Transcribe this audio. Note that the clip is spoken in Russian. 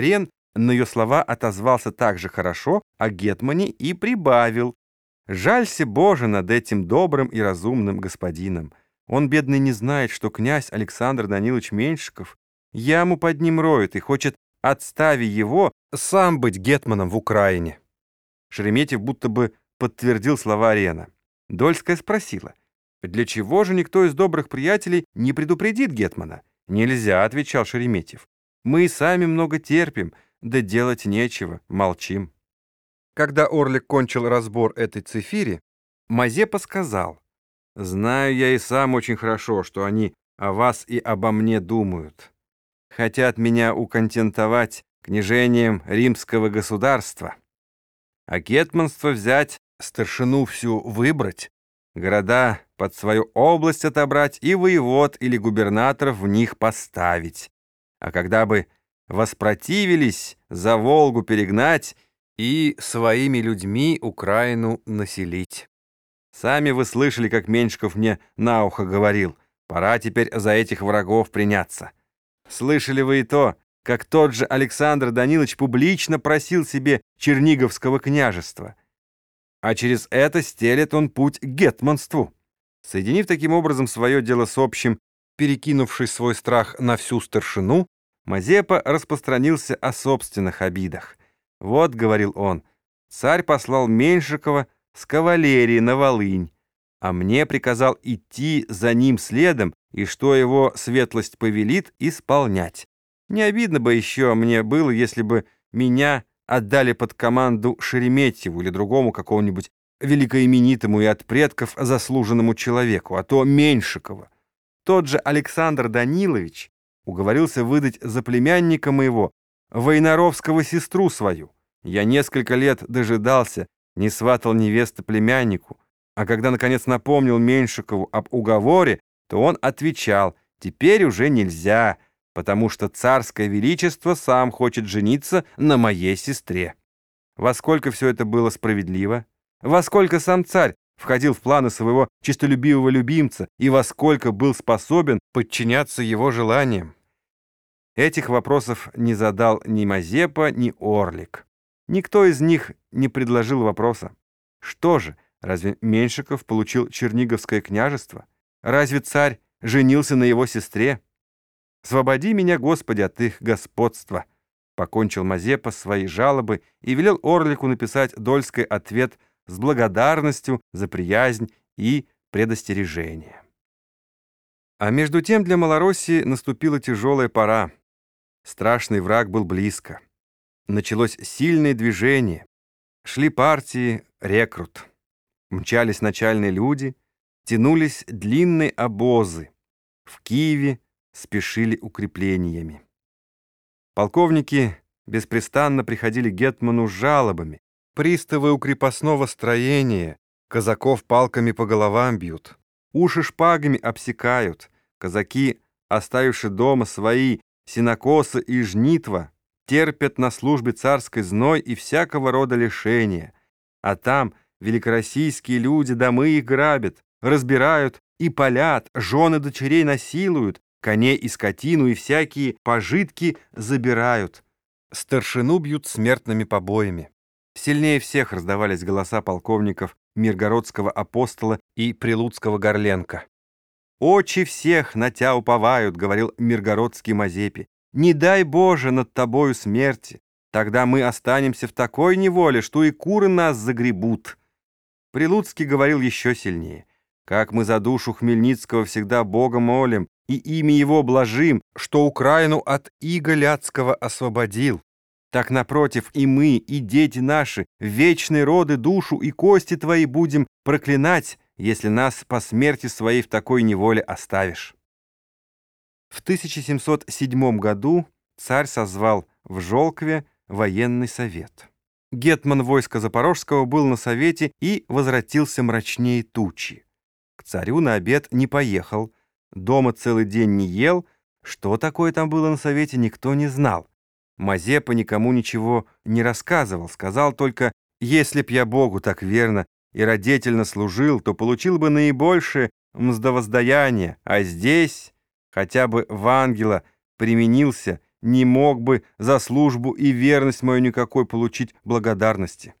Рен на ее слова отозвался так же хорошо о Гетмане и прибавил. «Жалься, Боже, над этим добрым и разумным господином. Он, бедный, не знает, что князь Александр Данилович Меньшиков яму под ним роет и хочет, отстави его, сам быть гетманом в Украине». Шереметьев будто бы подтвердил слова Рена. Дольская спросила, «Для чего же никто из добрых приятелей не предупредит Гетмана?» «Нельзя», — отвечал Шереметьев. «Мы и сами много терпим, да делать нечего, молчим». Когда Орлик кончил разбор этой цифири, Мазепа сказал, «Знаю я и сам очень хорошо, что они о вас и обо мне думают. Хотят меня уконтентовать княжением римского государства, а кетманство взять, старшину всю выбрать, города под свою область отобрать и воевод или губернаторов в них поставить. А когда бы воспротивились, за Волгу перегнать и своими людьми Украину населить. Сами вы слышали, как Меньшиков мне на ухо говорил, пора теперь за этих врагов приняться. Слышали вы и то, как тот же Александр Данилович публично просил себе Черниговского княжества. А через это стелет он путь к гетманству. Соединив таким образом свое дело с общим, перекинувший свой страх на всю старшину, Мазепа распространился о собственных обидах. «Вот», — говорил он, — «царь послал Меньшикова с кавалерией на Волынь, а мне приказал идти за ним следом и что его светлость повелит исполнять. Не обидно бы еще мне было, если бы меня отдали под команду Шереметьеву или другому какому-нибудь великоименитому и от предков заслуженному человеку, а то Меньшикова. Тот же Александр Данилович уговорился выдать за племянника моего Войнаровского сестру свою. Я несколько лет дожидался, не сватал невесты племяннику, а когда, наконец, напомнил Меньшикову об уговоре, то он отвечал, теперь уже нельзя, потому что царское величество сам хочет жениться на моей сестре. Во сколько все это было справедливо? Во сколько сам царь входил в планы своего честолюбивого любимца и во сколько был способен подчиняться его желаниям? Этих вопросов не задал ни Мазепа, ни Орлик. Никто из них не предложил вопроса. Что же, разве Меньшиков получил Черниговское княжество? Разве царь женился на его сестре? «Свободи меня, Господи, от их господства!» Покончил Мазепа свои жалобы и велел Орлику написать Дольской ответ с благодарностью за приязнь и предостережение. А между тем для Малороссии наступила тяжелая пора. Страшный враг был близко. Началось сильное движение. Шли партии рекрут. Мчались начальные люди, тянулись длинные обозы. В Киеве спешили укреплениями. Полковники беспрестанно приходили к Гетману с жалобами. Приставы у крепостного строения, казаков палками по головам бьют, уши шпагами обсекают, казаки, оставивши дома свои синокосы и жнитва, терпят на службе царской зной и всякого рода лишения, а там великороссийские люди домы их грабят, разбирают и палят, жены дочерей насилуют, коней и скотину и всякие пожитки забирают. Старшину бьют смертными побоями. Сильнее всех раздавались голоса полковников Миргородского апостола и Прилуцкого Горленко. «Очи всех на тя уповают», — говорил Миргородский Мазепи. «Не дай Боже над тобою смерти, тогда мы останемся в такой неволе, что и куры нас загребут». Прилуцкий говорил еще сильнее. «Как мы за душу Хмельницкого всегда Бога молим, и имя его блажим, что Украину от иго ляцкого освободил. Так, напротив, и мы, и дети наши, вечные роды, душу и кости твои будем проклинать, если нас по смерти своей в такой неволе оставишь». В 1707 году царь созвал в Жолкве военный совет. Гетман войска Запорожского был на совете и возвратился мрачнее тучи. К царю на обед не поехал, дома целый день не ел, что такое там было на совете, никто не знал. Мазепа никому ничего не рассказывал, сказал только, если б я Богу так верно и родительно служил, то получил бы наибольшее мздовоздаяние, а здесь хотя бы в ангела применился, не мог бы за службу и верность мою никакой получить благодарности.